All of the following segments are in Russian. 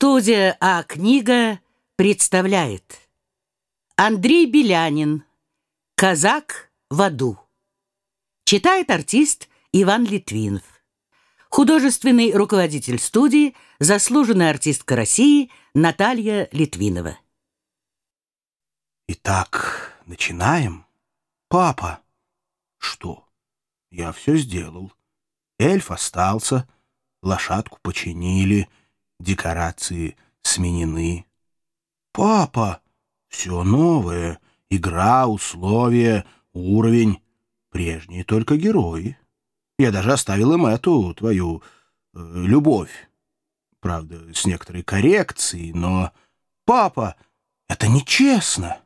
Студия А-книга представляет Андрей Белянин «Казак в аду» Читает артист Иван Литвинов Художественный руководитель студии Заслуженная артистка России Наталья Литвинова Итак, начинаем? Папа! Что? Я все сделал. Эльф остался, лошадку починили — декорации сменены. «Папа, все новое, игра, условия, уровень, прежние только герои. Я даже оставил им эту, твою, э, любовь. Правда, с некоторой коррекцией, но... Папа, это нечестно!»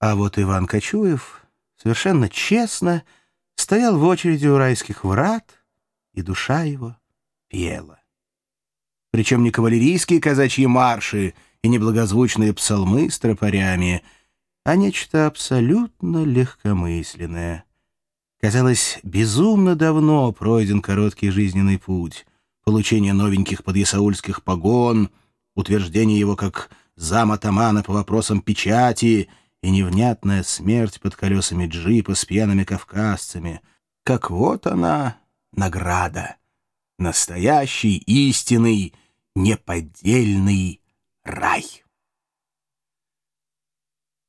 А вот Иван Кочуев совершенно честно стоял в очереди у райских врат, и душа его пела. Причем не кавалерийские казачьи марши и не благозвучные псалмы с тропарями, а нечто абсолютно легкомысленное. Казалось, безумно давно пройден короткий жизненный путь, получение новеньких подъясаульских погон, утверждение его как зам-атамана по вопросам печати и невнятная смерть под колесами джипа с пьяными кавказцами. Как вот она, награда. Настоящий, истинный, неподдельный рай.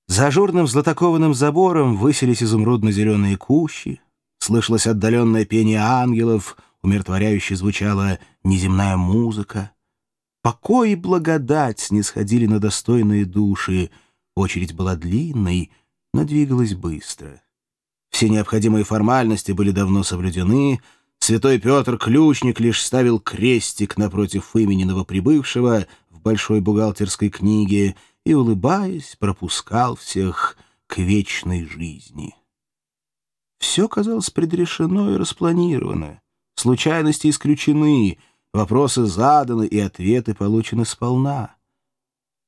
За ажурным златокованным забором высились изумрудно-зеленые кущи, слышалось отдаленное пение ангелов, умиротворяюще звучала неземная музыка. Покой и благодать снисходили на достойные души, очередь была длинной, но двигалась быстро. Все необходимые формальности были давно соблюдены — Святой Петр Ключник лишь ставил крестик напротив имени новоприбывшего в большой бухгалтерской книге и, улыбаясь, пропускал всех к вечной жизни. Все казалось предрешено и распланировано. Случайности исключены, вопросы заданы и ответы получены сполна.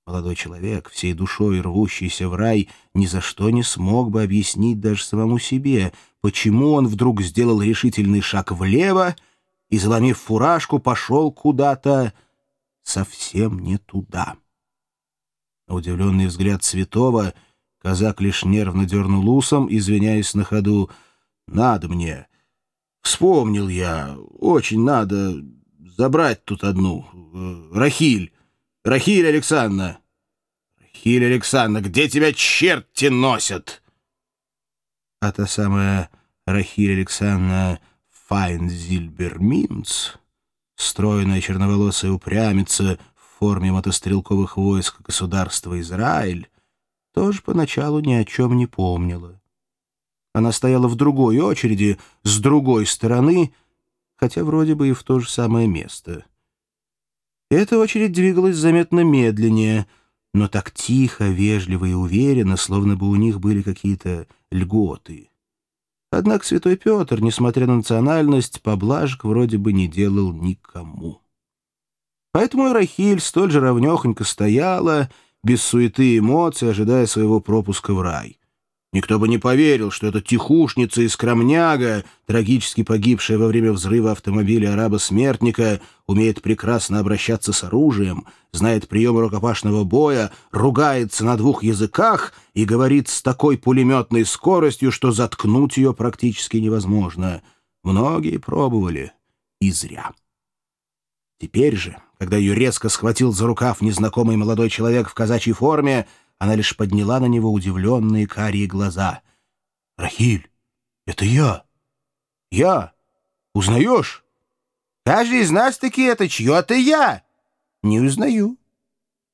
Молодой человек, всей душой рвущийся в рай, ни за что не смог бы объяснить даже самому себе, почему он вдруг сделал решительный шаг влево и, заломив фуражку, пошел куда-то совсем не туда. Удивленный взгляд Святого казак лишь нервно дернул усом, извиняясь на ходу. «Надо мне. Вспомнил я. Очень надо забрать тут одну. Э, Рахиль». Рахиль Александровна!» «Рахиль Александровна, где тебя черти носят?» А та самая Рахиль Александровна Файнзильберминц, стройная черноволосая упрямица в форме мотострелковых войск государства Израиль, тоже поначалу ни о чем не помнила. Она стояла в другой очереди, с другой стороны, хотя вроде бы и в то же самое место — эта очередь двигалась заметно медленнее, но так тихо, вежливо и уверенно, словно бы у них были какие-то льготы. Однако святой Петр, несмотря на национальность, поблажек вроде бы не делал никому. Поэтому и Рахиль столь же равнехонько стояла, без суеты и эмоций, ожидая своего пропуска в рай. Никто бы не поверил, что эта тихушница из Кромняга, трагически погибшая во время взрыва автомобиля араба-смертника, умеет прекрасно обращаться с оружием, знает приемы рукопашного боя, ругается на двух языках и говорит с такой пулеметной скоростью, что заткнуть ее практически невозможно. Многие пробовали. И зря. Теперь же, когда ее резко схватил за рукав незнакомый молодой человек в казачьей форме, она лишь подняла на него удивленные карие глаза. «Рахиль, это я! Я! Узнаешь?» «Каждый из нас таки это чье-то я!» «Не узнаю».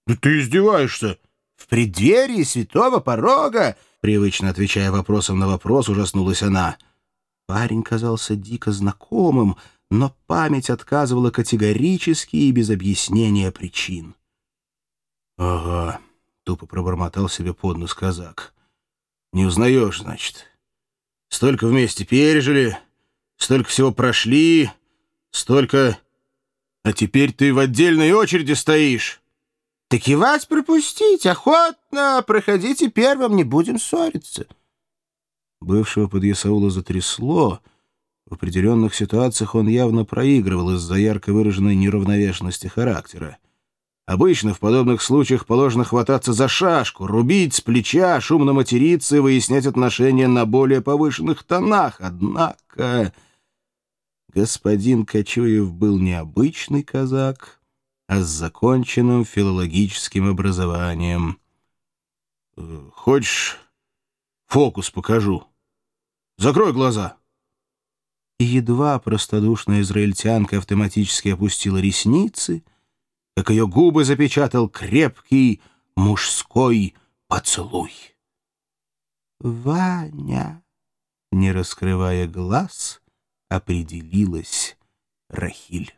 «Да ты издеваешься!» «В преддверии святого порога!» Привычно отвечая вопросом на вопрос, ужаснулась она. Парень казался дико знакомым, но память отказывала категорически и без объяснения причин. «Ага», Тупо пробормотал себе под нос казак. «Не узнаешь, значит. Столько вместе пережили, столько всего прошли, столько... А теперь ты в отдельной очереди стоишь». «Так и вас пропустить, охотно! Проходите первым, не будем ссориться». Бывшего под Ясаула затрясло, В определенных ситуациях он явно проигрывал из-за ярко выраженной неравновешенности характера. Обычно в подобных случаях положено хвататься за шашку, рубить с плеча, шумно материться и выяснять отношения на более повышенных тонах. Однако господин Кочуев был не обычный казак, а с законченным филологическим образованием. «Э, «Хочешь, фокус покажу? Закрой глаза!» И едва простодушная израильтянка автоматически опустила ресницы — как ее губы запечатал крепкий мужской поцелуй. «Ваня!» — не раскрывая глаз, определилась Рахиль.